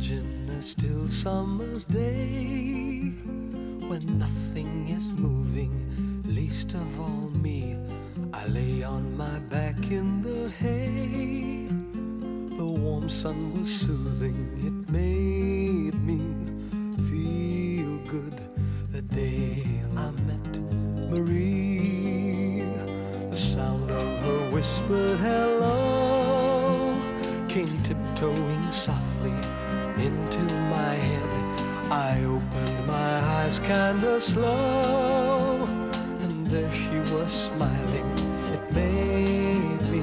Imagine a still summer's day when nothing is moving, least of all me. I lay on my back in the hay. The warm sun was soothing, it made kinda slow, and there she was smiling. It made me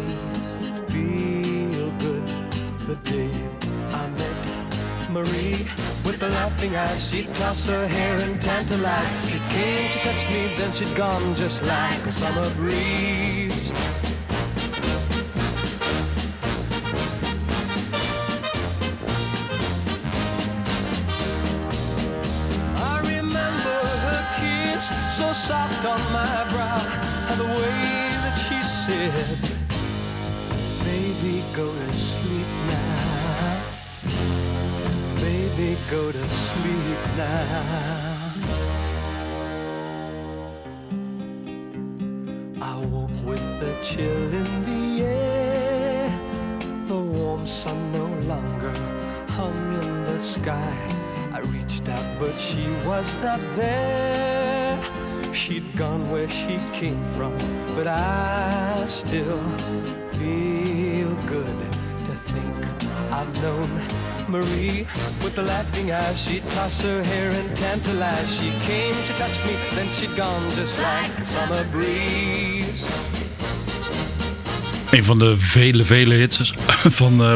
feel good the day I met Marie. With the laughing eyes, she tossed her hair and tantalized. She came to touch me, then she'd gone just like a summer breeze. On my brow, and the way that she said, Baby, go to sleep now. Baby, go to sleep now. I woke with a chill in the air. The warm sun no longer hung in the sky. I reached out, but she was not there. She'd gone where she came from, but I still feel good to think I've known Marie with the laughing eyes. She'd toss her hair and tantalize. She came to touch me, then she'd gone just like a summer breeze. Een van de vele, vele hits van eh,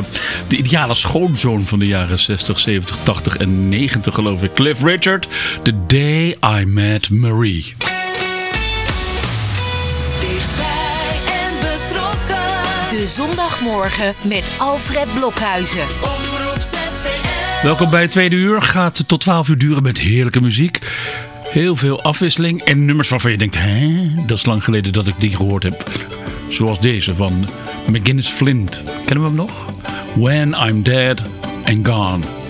de ideale schoonzoon van de jaren 60, 70, 80 en 90 geloof ik. Cliff Richard, The Day I Met Marie. De zondagmorgen met Alfred Blokhuizen. Welkom bij het tweede uur. Gaat tot 12 uur duren met heerlijke muziek. Heel veel afwisseling en nummers waarvan je denkt, hè, dat is lang geleden dat ik die gehoord heb. Zoals deze van McGinnis Flint. Kennen we hem nog? When I'm Dead and Gone.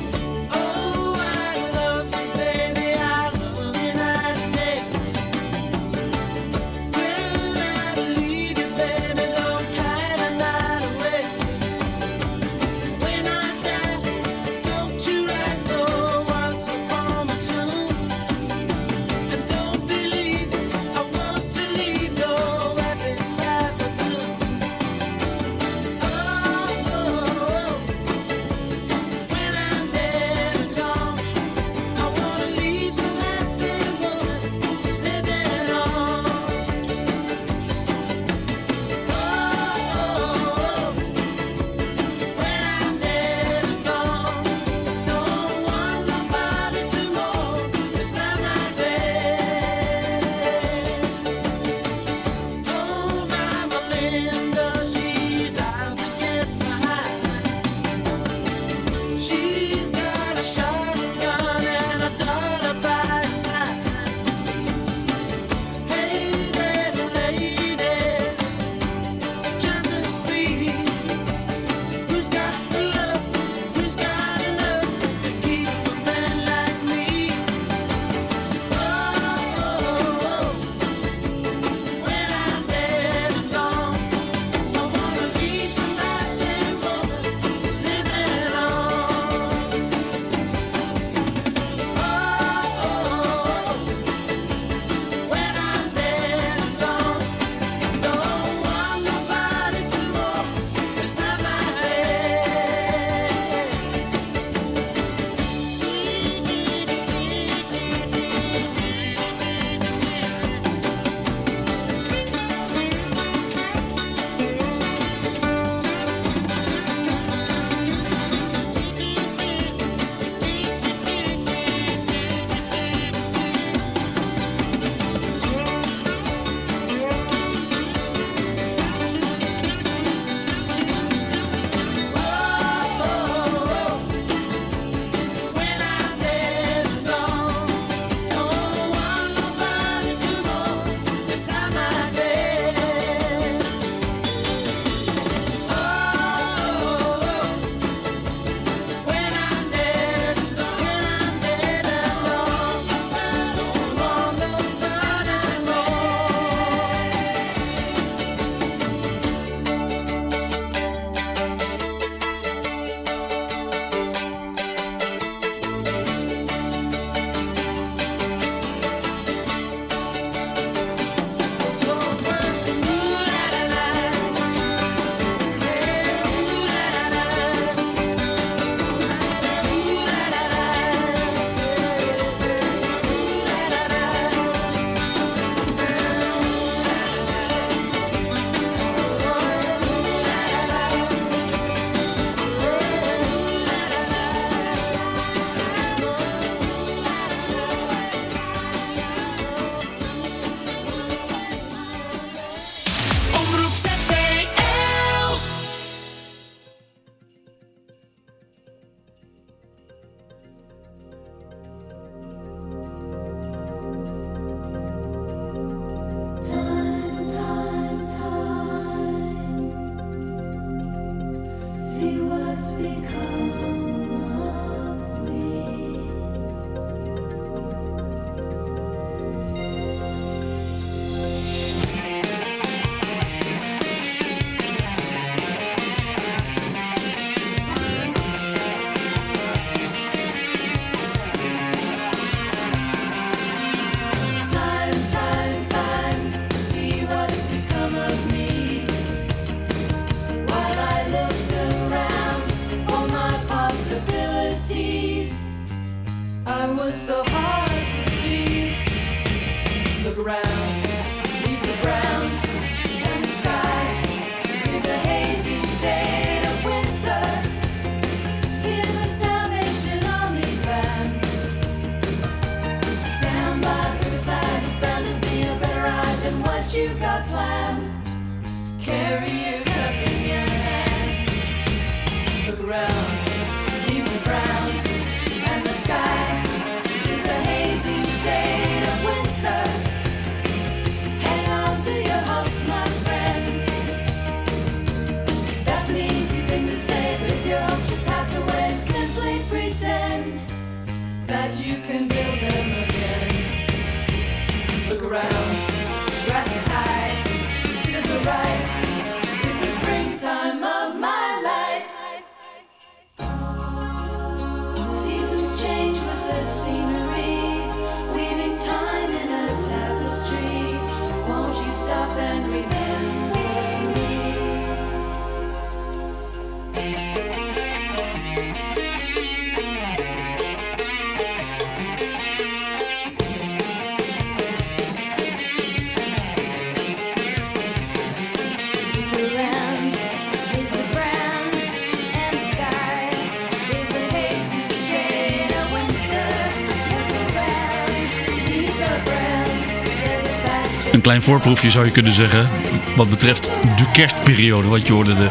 Klein voorproefje zou je kunnen zeggen. Wat betreft de kerstperiode. Want je hoorde de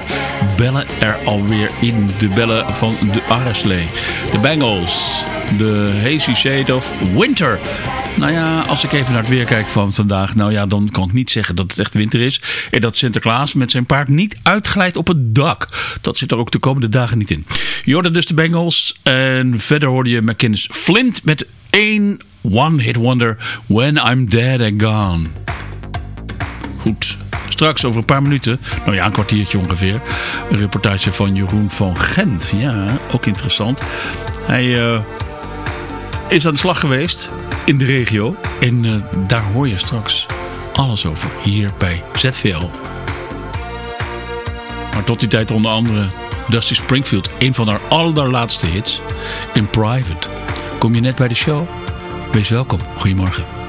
bellen er alweer in. De bellen van de Arreslee. De Bengals. De Hazy Shade of Winter. Nou ja, als ik even naar het weer kijk van vandaag. Nou ja, dan kan ik niet zeggen dat het echt winter is. En dat Sinterklaas met zijn paard niet uitglijdt op het dak. Dat zit er ook de komende dagen niet in. Je hoorde dus de Bengals. En verder hoorde je McKinnis Flint met één One Hit Wonder. When I'm Dead and Gone. Straks over een paar minuten, nou ja, een kwartiertje ongeveer, een reportage van Jeroen van Gent. Ja, ook interessant. Hij eh, is aan de slag geweest in de regio en eh, daar hoor je straks alles over hier bij ZVL. Maar tot die tijd onder andere Dusty Springfield, een van haar allerlaatste hits, in Private. Kom je net bij de show? Wees welkom. Goedemorgen.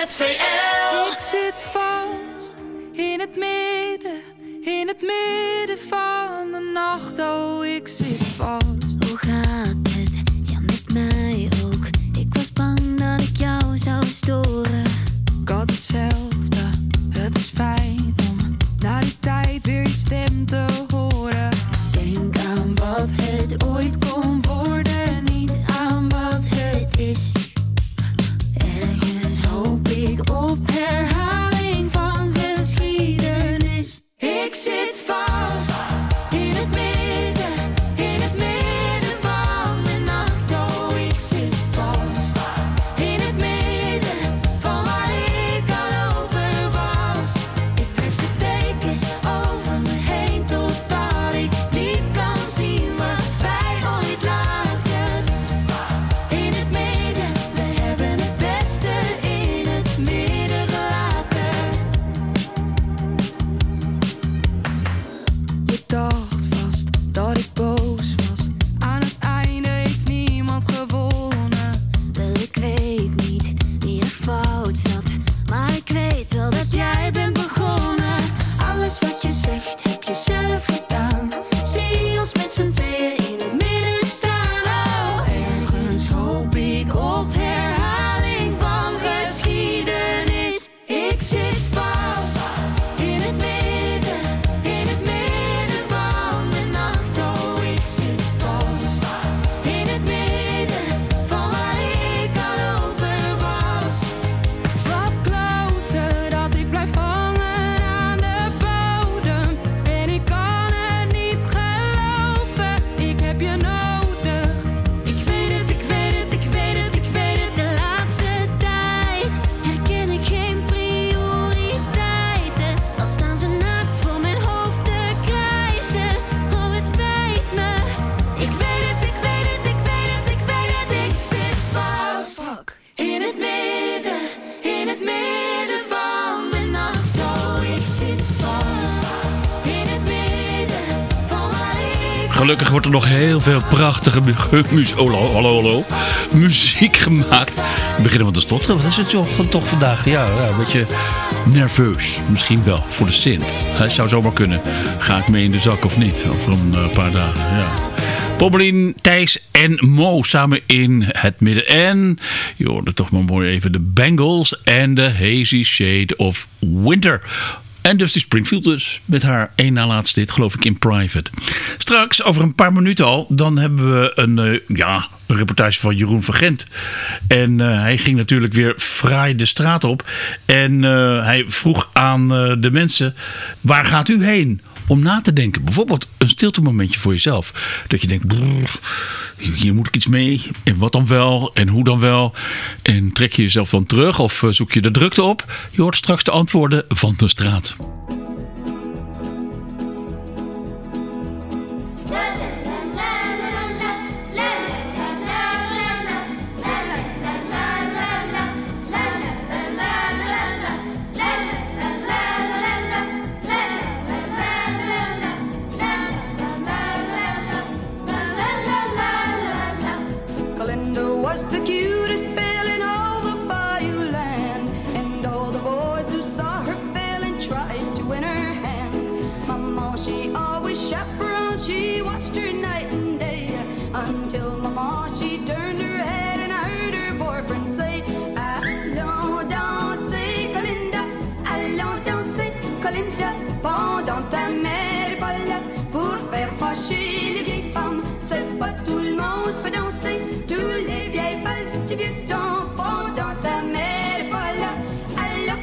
ZVL. Ik zit vast in het midden, in het midden van de nacht. Oh, ik zit Gelukkig wordt er nog heel veel prachtige muziek, hallo, hallo, muziek gemaakt. We beginnen met de stotteren. Wat is het joh, toch vandaag? Ja, ja, een beetje nerveus. Misschien wel, voor de Sint. Hij zou zomaar kunnen. Ga ik mee in de zak of niet? Over een eh, paar dagen, ja. Thijs en Mo samen in het midden. En je hoorde toch maar mooi even de Bengals en de Hazy Shade of Winter. En Dusty Springfield dus, met haar één na laatste hit, geloof ik, in Private. Straks, over een paar minuten al, dan hebben we een, eh, ja, een reportage van Jeroen van Gent. En eh, hij ging natuurlijk weer fraai de straat op. En eh, hij vroeg aan de mensen, waar gaat u heen? Om na te denken. Bijvoorbeeld een stilte momentje voor jezelf. Dat je denkt, hier moet ik iets mee. En wat dan wel? En hoe dan wel? En trek je jezelf dan terug of eh, zoek je de drukte op? Je hoort straks de antwoorden van de straat. Fâcher les vieilles femmes. C'est pas tout le monde peut danser, tous les vieilles valses du vieux temps. Pendant ta mère est pas là, allons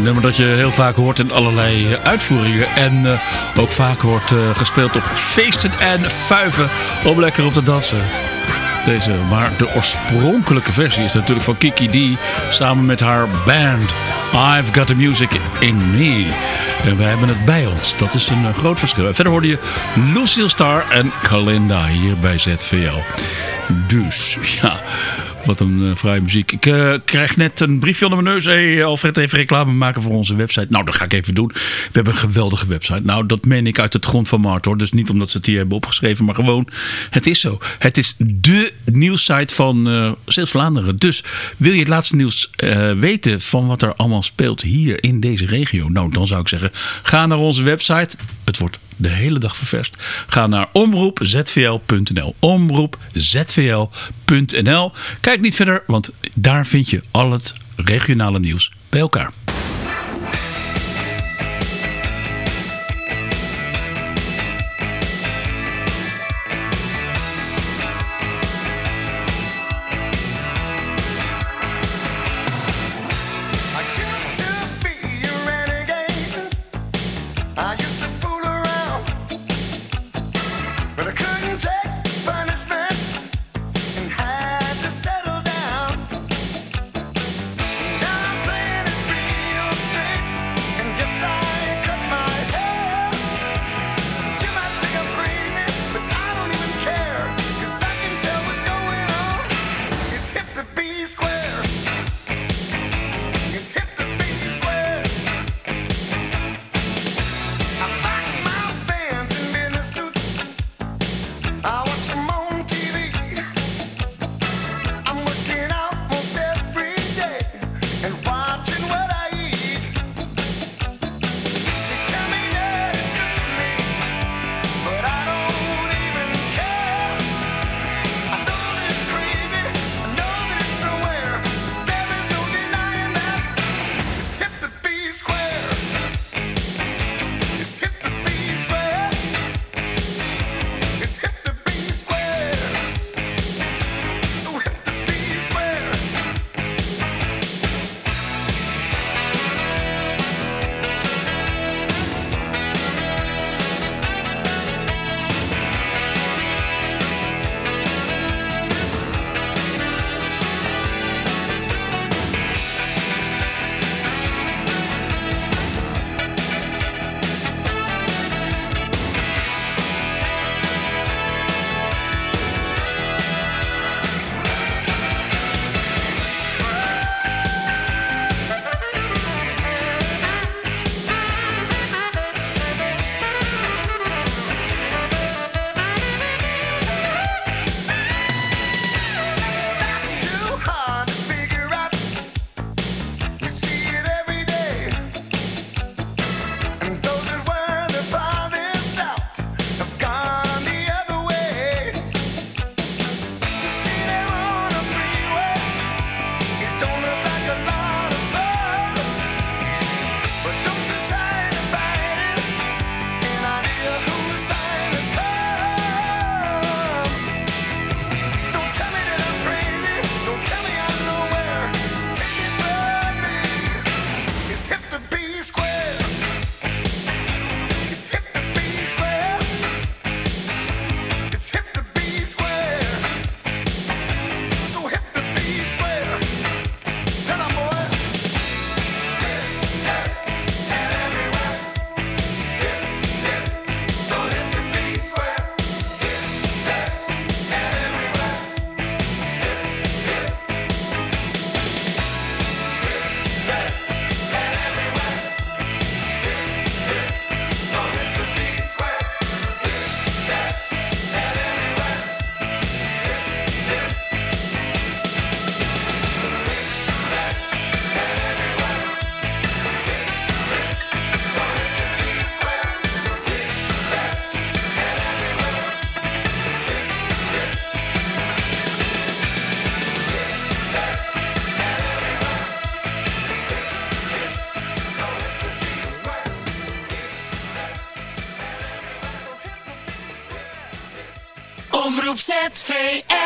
Een nummer dat je heel vaak hoort in allerlei eh, uitvoeringen. En eh, ook vaak wordt eh, gespeeld op feesten en fuiven om lekker op te dansen. Deze, maar de oorspronkelijke versie is natuurlijk van Kiki D samen met haar band I've Got The Music In Me. En wij hebben het bij ons. Dat is een groot verschil. Verder hoorde je Lucille Star en Kalinda hier bij ZVL. Dus, ja... Wat een uh, fraaie muziek. Ik uh, krijg net een briefje onder mijn neus. Hey, Alfred, even reclame maken voor onze website. Nou, dat ga ik even doen. We hebben een geweldige website. Nou, dat meen ik uit het grond van Mart hoor. Dus niet omdat ze het hier hebben opgeschreven, maar gewoon, het is zo. Het is dé nieuwssite van uh, Zeeuws-Vlaanderen. Dus wil je het laatste nieuws weten van wat er allemaal speelt hier in deze regio? Nou, dan zou ik zeggen, ga naar onze website. Het wordt de hele dag ververst. Ga naar omroepzvl.nl. Omroepzvl.nl. Kijk niet verder, want daar vind je al het regionale nieuws bij elkaar. Omroep ZVL.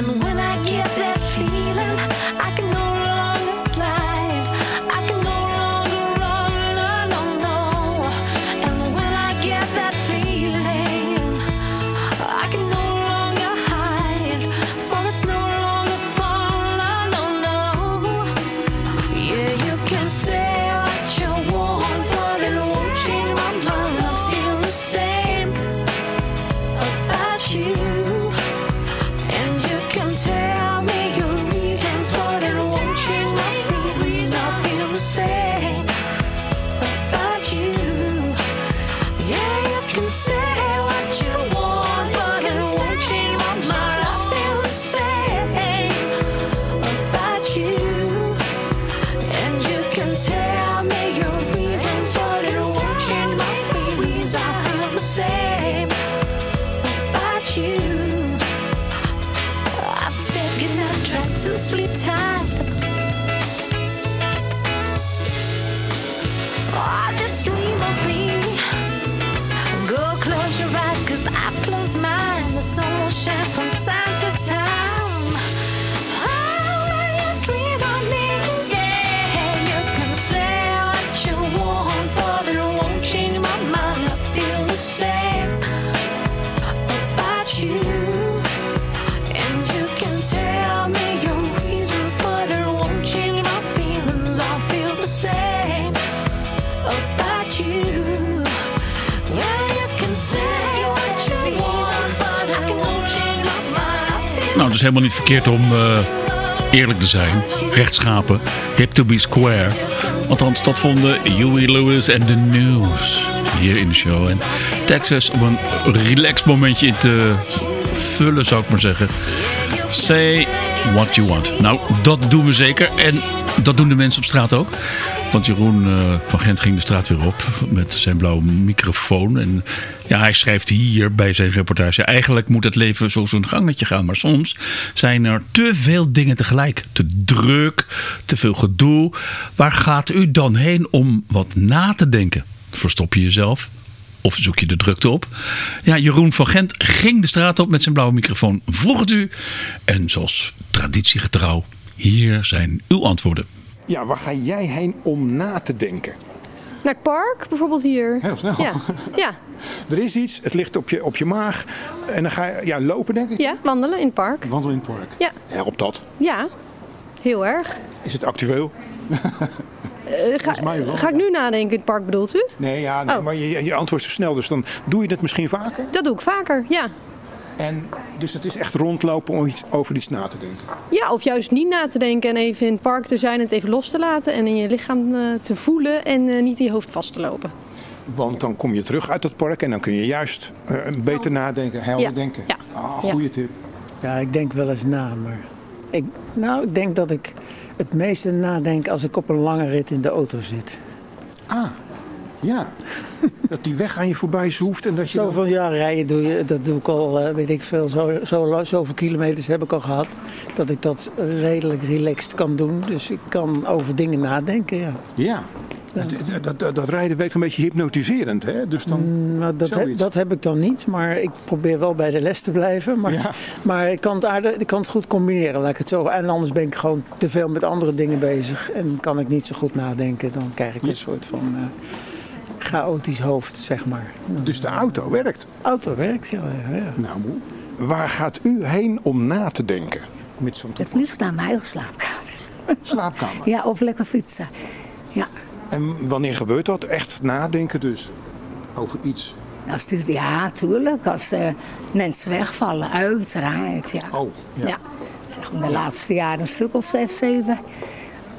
And when I get helemaal niet verkeerd om eh, eerlijk te zijn. Rechtschapen. Hip to be square. Althans, dat vonden Huey Lewis en The News. Hier in de show. En Texas om een relaxed momentje in te vullen, zou ik maar zeggen. Say what you want. Nou, dat doen we zeker. En dat doen de mensen op straat ook. Want Jeroen eh, van Gent ging de straat weer op met zijn blauwe microfoon. En ja, hij schrijft hier bij zijn reportage... eigenlijk moet het leven zo zijn gangetje gaan. Maar soms zijn er te veel dingen tegelijk. Te druk, te veel gedoe. Waar gaat u dan heen om wat na te denken? Verstop je jezelf? Of zoek je de drukte op? Ja, Jeroen van Gent ging de straat op met zijn blauwe microfoon. Vroeg het u. En zoals traditiegetrouw, hier zijn uw antwoorden. Ja, waar ga jij heen om na te denken? Naar het park, bijvoorbeeld hier. Heel snel. Ja, ja. Er is iets, het ligt op je, op je maag. En dan ga je ja, lopen, denk ik. ja wandelen in het park. Wandelen in het park. Ja. Help dat. Ja, heel erg. Is het actueel? Eh, ga, mij wel. ga ik nu nadenken in het park, bedoelt u? Nee, ja, nee Oh. maar je, je antwoordt zo snel. Dus dan doe je het misschien vaker. Dat doe ik vaker, ja. En, dus het is echt rondlopen om iets, over iets na te denken. Ja, of juist niet na te denken en even in het park te zijn en het even los te laten. En in je lichaam eh, te voelen en eh, niet in je hoofd vast te lopen. Want dan kom je terug uit het park en dan kun je juist eh, beter nadenken, helder Ja. denken. Ja. Ah, Ja. goede tip. Ja, ik denk wel eens na, maar ik, nou, ik denk dat ik het meeste nadenk als ik op een lange rit in de auto zit. Ah, ja. dat die weg aan je voorbij zoeft en dat je... dan- Zoveel jaar rijden doe je, dat doe ik al, eh, weet ik veel, zo, zo, zoveel kilometers heb ik al gehad. Dat ik dat redelijk relaxed kan doen. Dus ik kan over dingen nadenken, ja. Ja. Dat, dat, dat rijden werkt een beetje hypnotiserend, hè? Dus dan... Maar dat, he- Zoiets. dat heb ik dan niet, maar ik probeer wel bij de les te blijven. Maar, Ja. maar ik, kan het aardig, ik kan het goed combineren, laat ik het zo. En anders ben ik gewoon te veel met andere dingen bezig. En kan ik niet zo goed nadenken. Dan krijg ik een soort van eh, chaotisch hoofd, zeg maar. Dus de auto werkt. Auto werkt, ja. ja, ja. Nou, moe. Waar gaat u heen om na te denken? Met zo'n Het liefst naar mijn eigen slaapkamer. slaapkamer. Ja, of lekker fietsen. Ja, En wanneer gebeurt dat? Echt nadenken dus. Over iets. als het, ja, tuurlijk. Als de mensen wegvallen, uiteraard. Ja. Oh, ja. Zeg maar de laatste jaren een stuk of zes, zeven.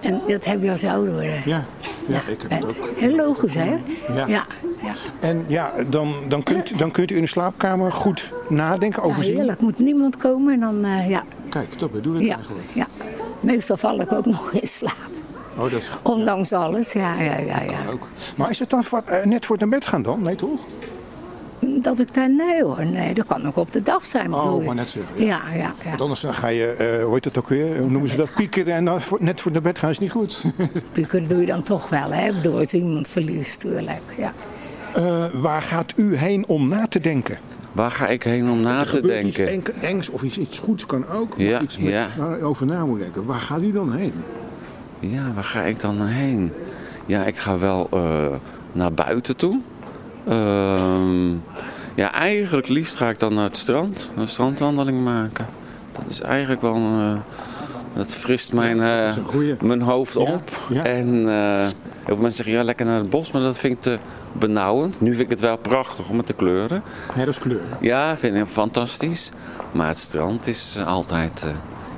En dat heb je als ouder worden. Ja, ja, ik heb het ook. Heel logisch, hè? Ja. ja. ja. En ja, dan, dan, kunt, dan kunt u in de slaapkamer goed nadenken, Ja, overzien. heerlijk. Moet niemand komen en dan, eh, ja. Kijk, dat bedoel ik Ja, eigenlijk. ja. Meestal val ik ook nog in slaap. Oh, dat is Ondanks alles, ja, ja, ja. ja. ook. Maar is het dan voor- eh, net voor het naar bed gaan dan? Nee, toch? Dat ik daar, nee hoor, nee, dat kan ook op de dag zijn. Oh, maar net zeggen. Ja. Ja, ja, ja. Want anders dan ga je, eh, hoe heet dat ook weer? Hoe noemen ze dat? Piekeren en dan voor- net voor naar bed gaan is niet goed. Piekeren doe je dan toch wel, hè? Door als iemand verliest, tuurlijk. Ja. Eh, waar gaat u heen om na te denken? Waar ga ik heen om na Er te iets denken? enk- engs of iets, iets goeds kan ook. Ja, iets met, ja. waar je over na moet denken. Waar gaat u dan heen? Ja, waar ga ik dan heen? Ja, ik ga wel eh, naar buiten toe. Ehm, ja, eigenlijk liefst ga ik dan naar het strand. Een strandwandeling maken. Dat is eigenlijk wel... eh, dat frist mijn, eh, een mijn hoofd op. ja. En eh, heel veel mensen zeggen, ja, lekker naar het bos. Maar dat vind ik te benauwend. Nu vind ik het wel prachtig om het te kleuren. Ja, dat is kleur. Ja, vind ik fantastisch. Maar het strand is altijd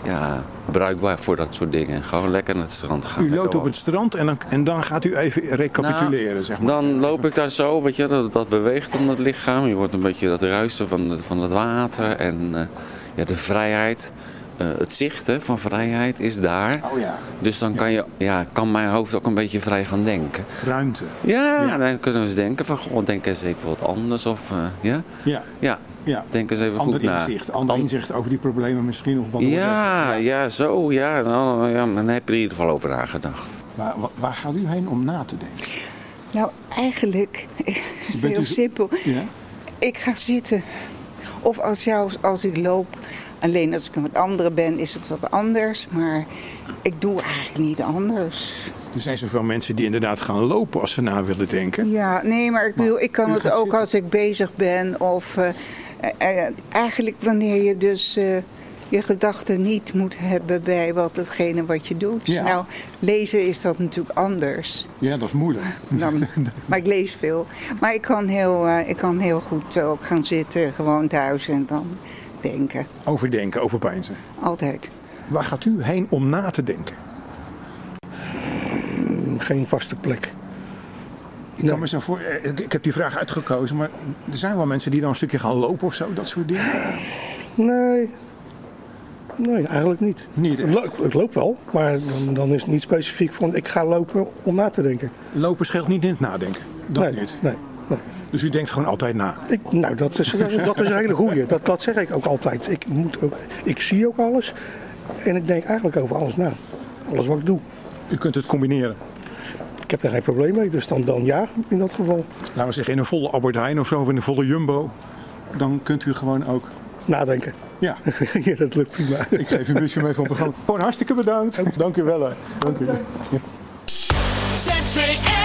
ja, bruikbaar voor dat soort dingen. Gewoon lekker naar het strand gaan. U loopt op het strand en dan, en dan gaat u even recapituleren, Nou, zeg maar. Dan loop ik daar zo, weet je, dat, dat beweegt dan het lichaam. Je wordt een beetje dat ruisen van, van het water en eh, ja, de vrijheid. Eh, het zicht hè, van vrijheid is daar. Oh ja. Dus dan kan, je, ja, kan mijn hoofd ook een beetje vrij gaan denken. Ruimte. Ja, dan kunnen we eens denken van, goh, denk eens even wat anders. Of, eh, ja? Ja. Ja. Ja. Denk eens even Ander goed na. inzicht. Ander inzicht over die problemen misschien. Of wat Ja, ja, zo, ja. Nou, ja. Dan heb je er in ieder geval over nagedacht. Maar wa- waar gaat u heen om na te denken? Nou, eigenlijk is heel u- simpel. Ja? Ik ga zitten. Of als, jou, als ik loop, alleen als ik met anderen ben, is het wat anders. Maar ik doe eigenlijk niet anders. Er zijn zoveel mensen die inderdaad gaan lopen als ze na willen denken. Ja, nee, maar ik bedoel, ik kan het ook zitten. als ik bezig ben. Of eh, eh, eh, eigenlijk wanneer je dus je gedachten niet moet hebben bij wat hetgene wat je doet. Ja. Nou, lezen is dat natuurlijk anders. Ja, dat is moeilijk. Dan, maar ik lees veel. Maar ik kan heel, ik kan heel goed ook gaan zitten, gewoon thuis en dan denken. Overdenken, overpeinzen. Altijd. Waar gaat u heen om na te denken? Geen vaste plek. Ik, kan me zo voor, eh, ik ik heb die vraag uitgekozen, maar er zijn wel mensen die dan een stukje gaan lopen of zo, dat soort dingen. Nee. Nee, eigenlijk niet. Niet ik, loop, ik loop wel, maar dan, dan is het niet specifiek van ik ga lopen om na te denken. Lopen scheelt niet in het nadenken. Dat nee, niet. Nee, nee. Dus u denkt gewoon altijd na. Ik, nou, dat is, dat is, dat is een hele goeie. Dat, dat zeg ik ook altijd. Ik, moet ook, ik zie ook alles en ik denk eigenlijk over alles na. Alles wat ik doe. U kunt het combineren. Ik heb daar geen probleem mee, dus dan, dan ja in dat geval. Laten we zeggen in een volle Albert Heijn of zo, of in een volle Jumbo. Dan kunt u gewoon ook... Nadenken. Ja. ja, dat lukt prima. Ik geef u een beetje mee van het programma. Gewoon hartstikke bedankt. Dank u wel. hè. Dank u. ZVL.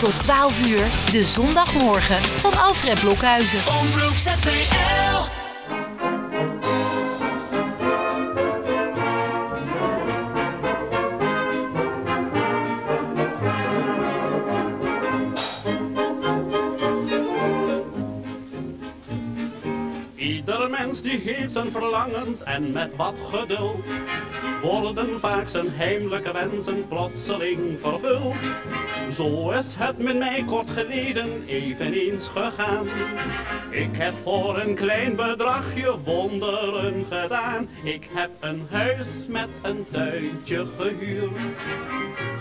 Tot 12 uur, de zondagmorgen van Alfred Blokhuizen. Omroep ZVL. Ieder mens die heeft zijn verlangens en met wat geduld worden vaak zijn heimelijke wensen plotseling vervuld. Zo is het met mij kort geleden eveneens gegaan. Ik heb voor een klein bedragje wonderen gedaan. Ik heb een huis met een tuintje gehuurd,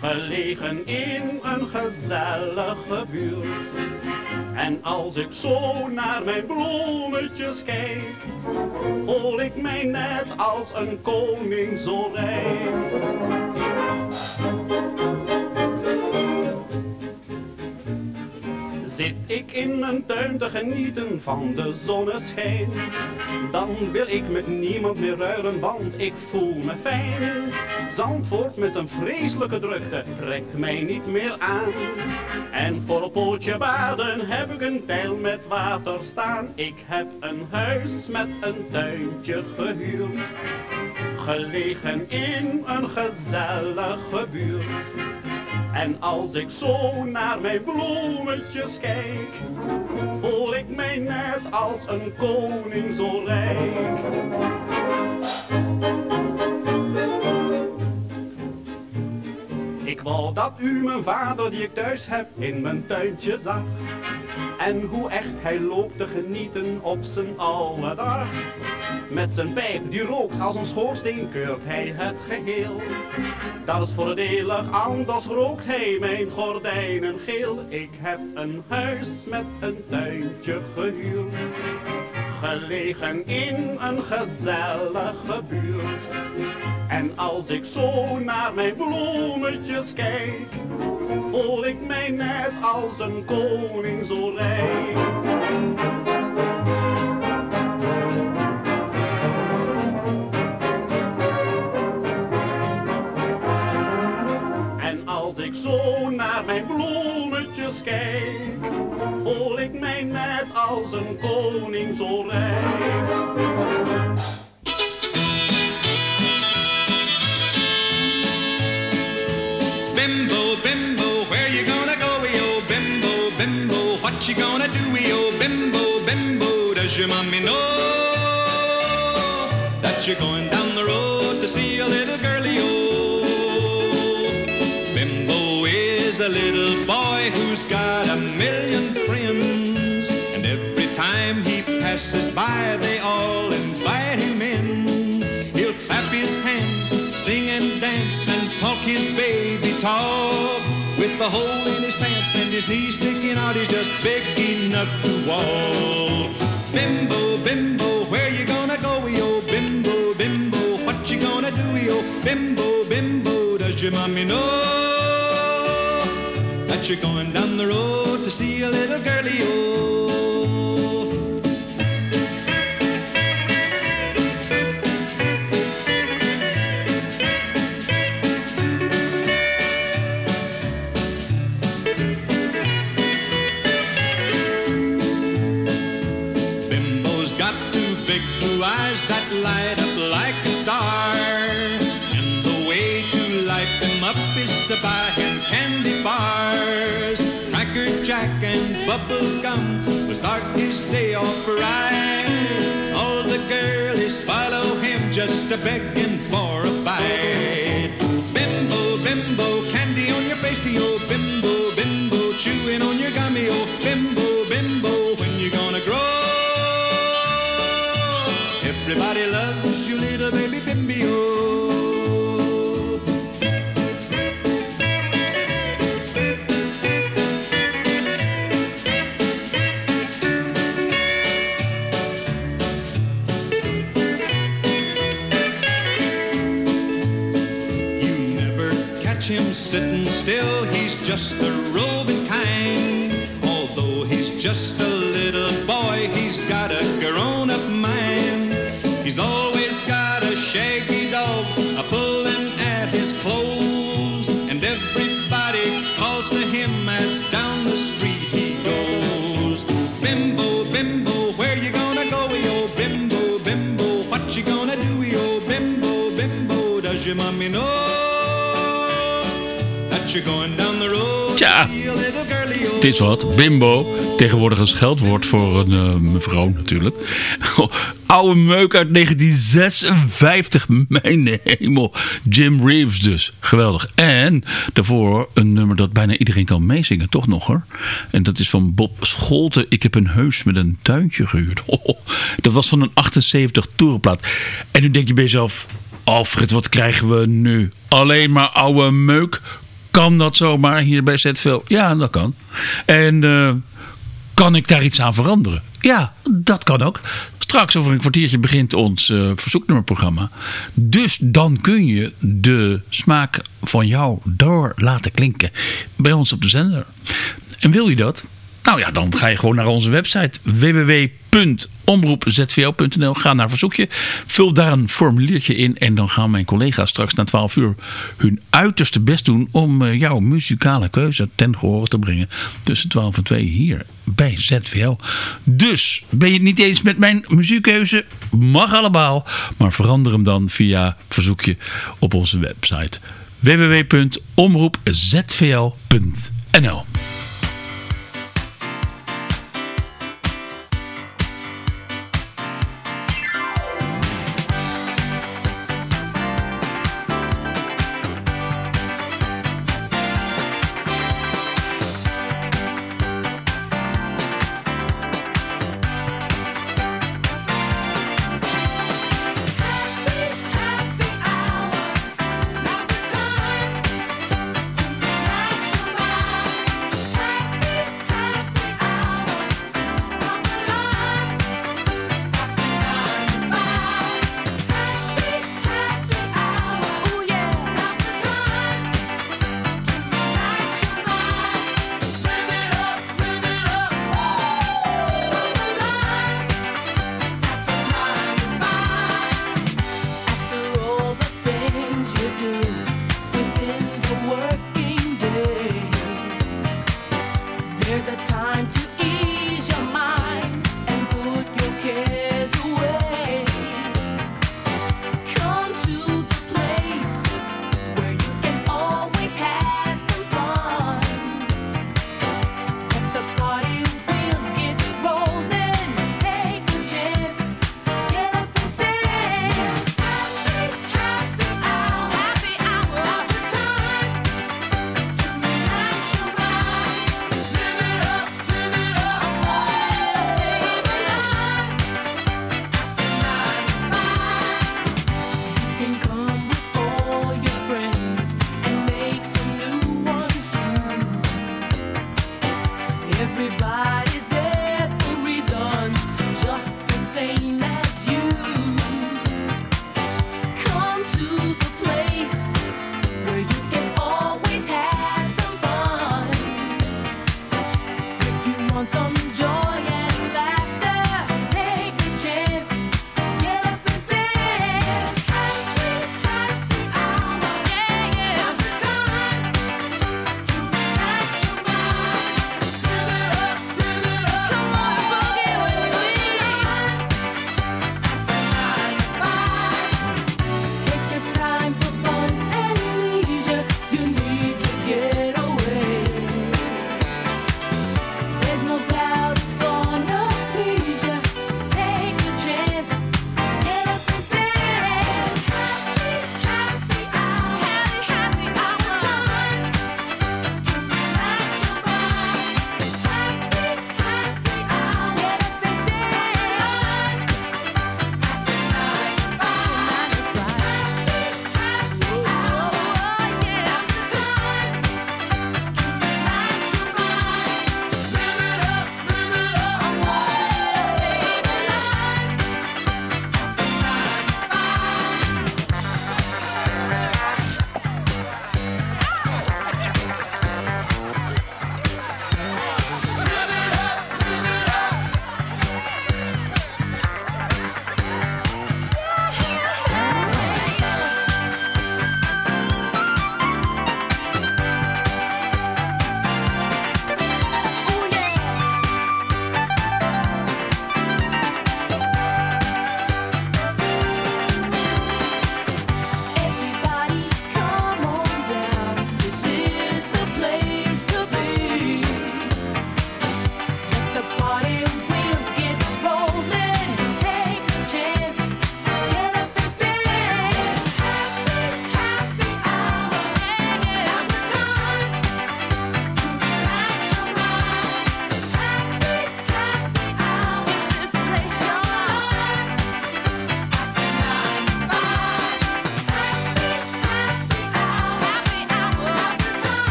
gelegen in een gezellige buurt. En als ik zo naar mijn bloemetjes kijk, voel ik mij net als een koning zo rijk. Zit ik in mijn tuin te genieten van de zonneschijn, dan wil ik met niemand meer ruilen, want ik voel me fijn. Zandvoort met zijn vreselijke drukte trekt mij niet meer aan. En voor een pootje baden heb ik een tijl met water staan. Ik heb een huis met een tuintje gehuurd, gelegen in een gezellige buurt. En als ik zo naar mijn bloemetjes kijk, voel ik mij net als een koning zo rijk. Ik wou dat u mijn vader die ik thuis heb in mijn tuintje zag. En hoe echt hij loopt te genieten op zijn oude dag. Met zijn pijp die rookt als een schoorsteen keurt hij het geheel. Dat is voordelig, anders rookt hij mijn gordijnen geel. Ik heb een huis met een tuintje gehuurd. Gelegen in een gezellige buurt. En als ik zo naar mijn bloemetjes kijk, voel ik mij net als een koning zo. En als ik zo naar mijn bloemetjes kijk, voel ik mij net als een koning zo. you're going down the road to see a little girlie oh. Bimbo is a little boy who's got a million friends, and every time he passes by, they all invite him in. He'll clap his hands, sing and dance, and talk his baby talk with the hole in his pants and his knees sticking out. He's just big enough to walk. Bimbo, bimbo, where you gonna go, yo, bimbo? Gonna do, yo? Bimbo, bimbo, does your mommy know that you're going down the road to see a little girlie, yo? Begging for a bite. Bimbo, bimbo, candy on your face, oh bimbo, bimbo, chewing on your gummy, just the Tja, het is wat. Bimbo, tegenwoordig een scheldwoord voor een eh, mevrouw natuurlijk. Oude meuk uit 1956, mijn hemel. Jim Reeves dus, geweldig. En daarvoor een nummer dat bijna iedereen kan meezingen, toch nog hoor. En dat is van Bob Scholten. Ik heb een heus met een tuintje gehuurd. Oh, dat was van een 78 toerenplaat. En nu denk je bij jezelf... Alfred, wat krijgen we nu? Alleen maar oude meuk? Kan dat zomaar hier bij ZVL? Ja, dat kan. En eh, kan ik daar iets aan veranderen? Ja, dat kan ook. Straks over een kwartiertje begint ons eh, verzoeknummerprogramma. Dus dan kun je de smaak van jou door laten klinken bij ons op de zender. En wil je dat? Nou ja, dan ga je gewoon naar onze website www.omroepzvl.nl. Ga naar verzoekje, vul daar een formuliertje in en dan gaan mijn collega's straks na 12 uur hun uiterste best doen om eh, jouw muzikale keuze ten gehore te brengen tussen 12 en 2 hier bij ZVL. Dus ben je het niet eens met mijn muziekkeuze? Mag allemaal, maar verander hem dan via verzoekje op onze website www.omroepzvl.nl.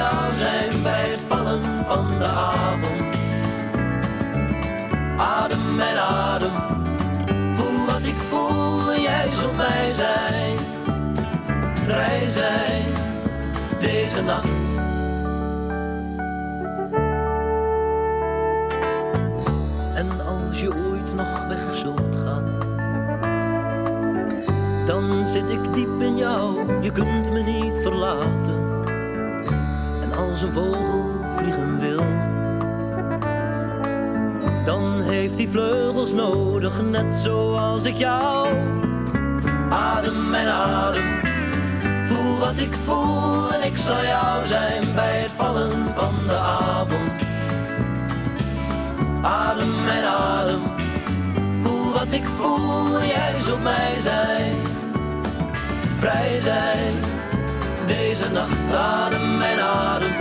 jou zijn bij het vallen van de avond. Adem mijn adem, voel wat ik voel en jij zult mij zijn. Vrij zijn, deze nacht. En als je ooit nog weg zult gaan, dan zit ik diep in jou, je kunt me niet verlaten. En als een vogel vliegen wil, dan heeft hij vleugels nodig, net zoals ik jou. Adem mijn adem, voel wat ik voel en ik zal jou zijn bij het vallen van de avond. Adem mijn adem, voel wat ik voel en jij zult mij zijn. Vrij zijn, deze nacht adem mijn adem.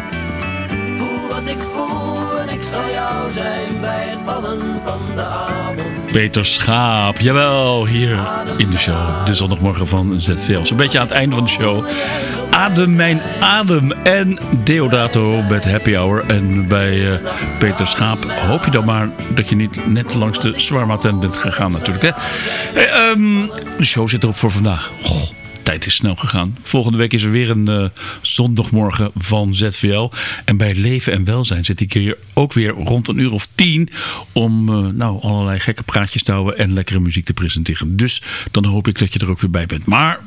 Voel wat ik voel en ik zal jou zijn bij het vallen van de avond. Peter Schaap, jawel, hier in de show. De zondagmorgen van ZVL. Zo'n beetje aan het einde van de show. Adem mijn adem en Deodato met Happy Hour. En bij eh, Peter Schaap hoop je dan maar dat je niet net langs de zwarma tent bent gegaan natuurlijk. Hè? Ehm, de show zit erop voor vandaag. Goh, tijd is snel gegaan. Volgende week is er weer een eh, zondagmorgen van ZVL. En bij Leven en Welzijn zit ik hier ook weer rond een uur of tien... om eh, nou, allerlei gekke praatjes te houden en lekkere muziek te presenteren. Dus dan hoop ik dat je er ook weer bij bent. Maar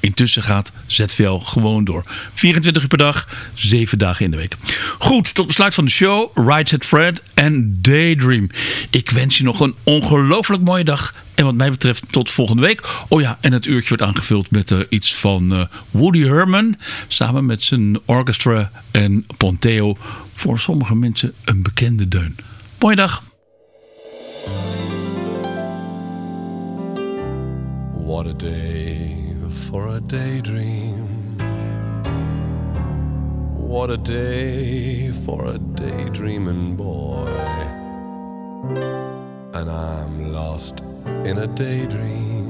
intussen gaat ZVL gewoon door. 24 uur per dag, 7 dagen in de week. Goed, tot besluit van de show. Right Set Fred en Daydream. Ik wens je nog een ongelooflijk mooie dag. En wat mij betreft tot volgende week. Oh ja, en het uurtje wordt aangevuld met eh, iets van eh, Woody Herman. Samen met zijn orchestra en Ponteo. Voor sommige mensen een bekende deun. Mooie dag. What a day for a daydream. What a day for a daydreaming boy. And I'm lost in a daydream.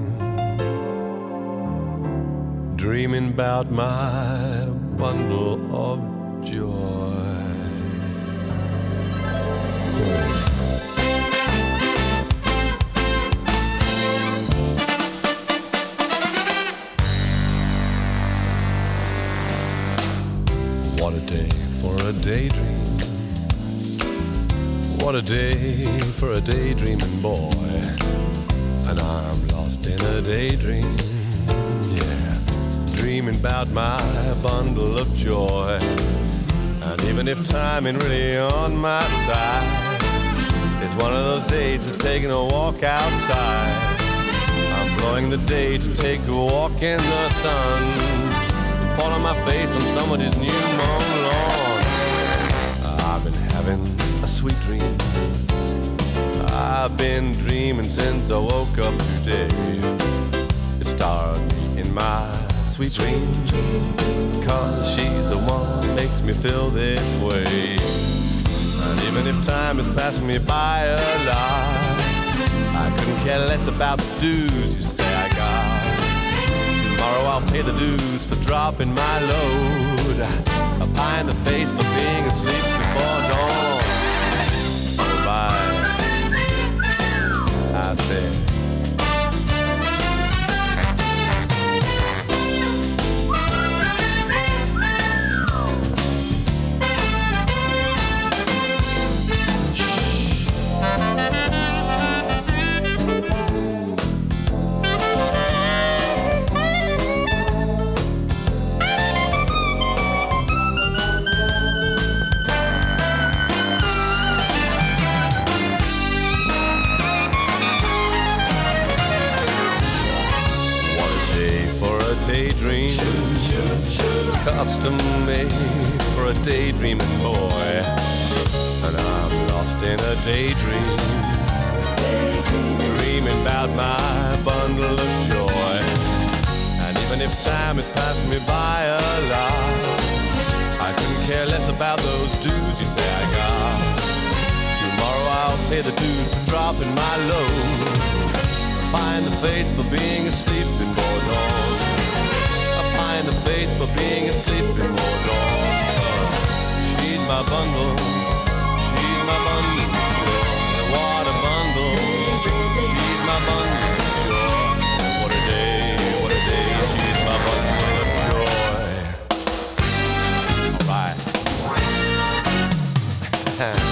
Dreaming about my bundle of joy. Day for a daydream. What a day for a daydreaming boy. And I'm lost in a daydream. Yeah, dreaming about my bundle of joy. And even if time ain't really on my side, it's one of those days of taking a walk outside. I'm blowing the day to take a walk in the sun fall on my face on somebody's new mown lawn. I've been having a sweet dream. I've been dreaming since I woke up today. It started in my sweet dream. Cause she's the one that makes me feel this way. And even if time is passing me by a lot, I couldn't care less about the dues you say. I'll pay the dues for dropping my load. A pie in the face for being asleep before dawn. Bye. I said. Custom made for a daydreaming boy. And I'm lost in a daydream. Dreaming about my bundle of joy. And even if time is passing me by a lot, I couldn't care less about those dues you say I got. Tomorrow I'll pay the dues for dropping my load. In the face for being asleep before in the place for being asleep before dawn. She's my bundle, she's my bundle, what a bundle, she's my bundle. What a day, what a day, she's my bundle of joy.